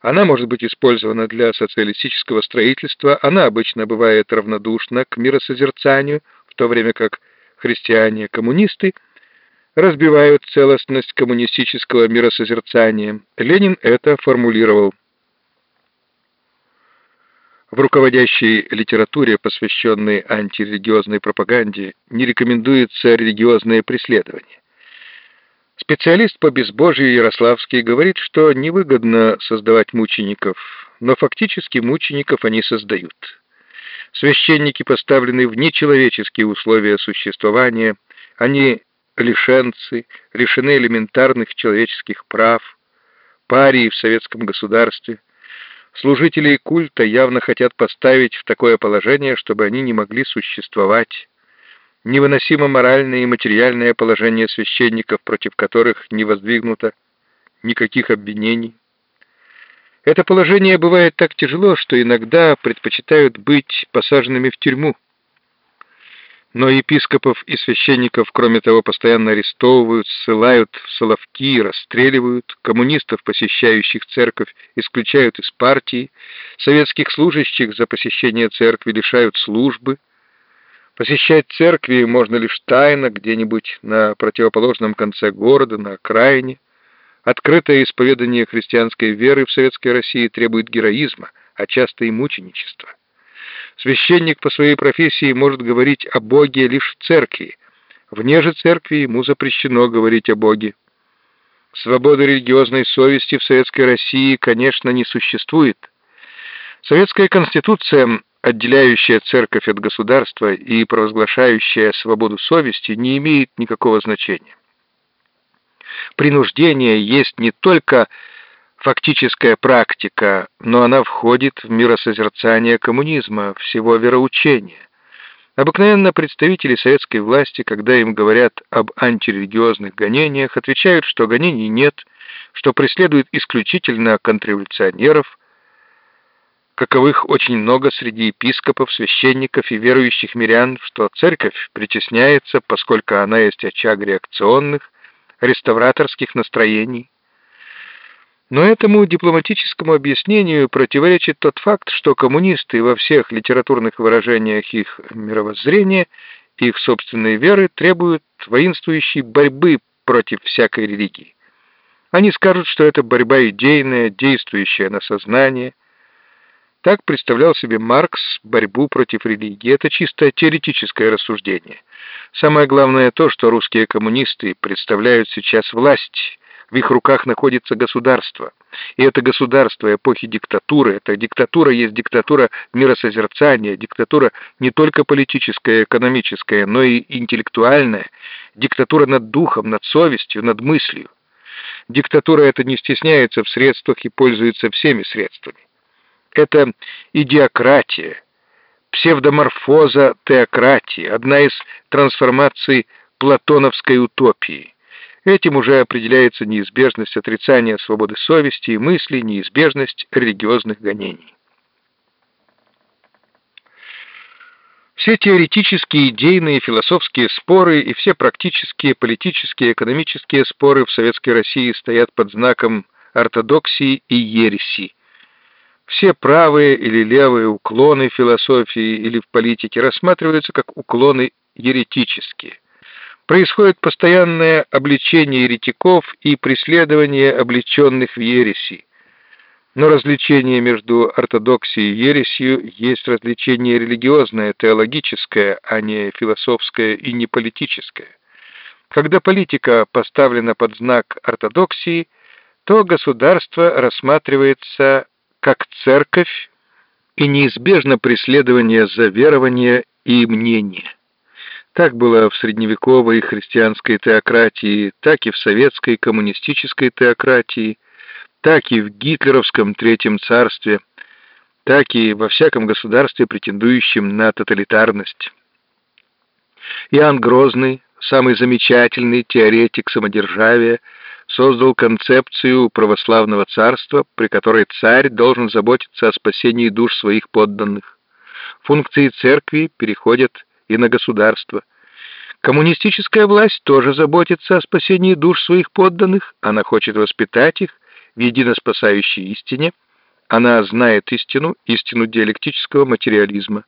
Она может быть использована для социалистического строительства, она обычно бывает равнодушна к миросозерцанию, в то время как христиане-коммунисты разбивают целостность коммунистического миросозерцания. Ленин это формулировал. В руководящей литературе, посвященной антирелигиозной пропаганде, не рекомендуется религиозное преследование. Специалист по безбожию Ярославский говорит, что невыгодно создавать мучеников, но фактически мучеников они создают. Священники поставлены в нечеловеческие условия существования, они лишенцы, лишены элементарных человеческих прав, парии в советском государстве – Служители культа явно хотят поставить в такое положение, чтобы они не могли существовать. Невыносимо моральное и материальное положение священников, против которых не воздвигнуто никаких обвинений. Это положение бывает так тяжело, что иногда предпочитают быть посаженными в тюрьму. Но епископов и священников, кроме того, постоянно арестовывают, ссылают в соловки, расстреливают, коммунистов, посещающих церковь, исключают из партии, советских служащих за посещение церкви лишают службы. Посещать церкви можно лишь тайно, где-нибудь на противоположном конце города, на окраине. Открытое исповедание христианской веры в Советской России требует героизма, а часто и мученичества. Священник по своей профессии может говорить о Боге лишь в церкви. Вне же церкви ему запрещено говорить о Боге. Свободы религиозной совести в Советской России, конечно, не существует. Советская Конституция, отделяющая церковь от государства и провозглашающая свободу совести, не имеет никакого значения. Принуждение есть не только фактическая практика, но она входит в миросозерцание коммунизма, всего вероучения. Обыкновенно представители советской власти, когда им говорят об антирелигиозных гонениях, отвечают, что гонений нет, что преследуют исключительно контрреволюционеров, каковых очень много среди епископов, священников и верующих мирян, что церковь притесняется, поскольку она есть очаг реакционных, реставраторских настроений, но этому дипломатическому объяснению противоречит тот факт, что коммунисты во всех литературных выражениях их мировоззрения, их собственной веры требуют воинствующей борьбы против всякой религии. Они скажут, что это борьба идейная, действующая на сознание. Так представлял себе Маркс борьбу против религии. Это чисто теоретическое рассуждение. Самое главное то, что русские коммунисты представляют сейчас власть, в их руках находится государство. И это государство эпохи диктатуры, эта диктатура есть диктатура миросозерцания, диктатура не только политическая экономическая, но и интеллектуальная, диктатура над духом, над совестью, над мыслью. Диктатура эта не стесняется в средствах и пользуется всеми средствами. Это идиократия, псевдоморфоза теократии, одна из трансформаций платоновской утопии. Этим уже определяется неизбежность отрицания свободы совести и мысли, неизбежность религиозных гонений. Все теоретические, идейные, философские споры и все практические, политические, экономические споры в Советской России стоят под знаком ортодоксии и ереси. Все правые или левые уклоны в философии или в политике рассматриваются как уклоны еретические – происходит постоянное обличение еретиков и преследование обличенных в ереси. Но различение между ортодоксией и ересью есть различение религиозное, теологическое, а не философское и не политическое. Когда политика поставлена под знак ортодоксии, то государство рассматривается как церковь и неизбежно преследование за верование и мнение. Так было в средневековой христианской теократии, так и в советской коммунистической теократии, так и в гитлеровском Третьем царстве, так и во всяком государстве, претендующем на тоталитарность. Иоанн Грозный, самый замечательный теоретик самодержавия, создал концепцию православного царства, при которой царь должен заботиться о спасении душ своих подданных. Функции церкви переходят и на государство. Коммунистическая власть тоже заботится о спасении душ своих подданных, она хочет воспитать их в единоспасающей истине – Она знает истину, истину диалектического материализма.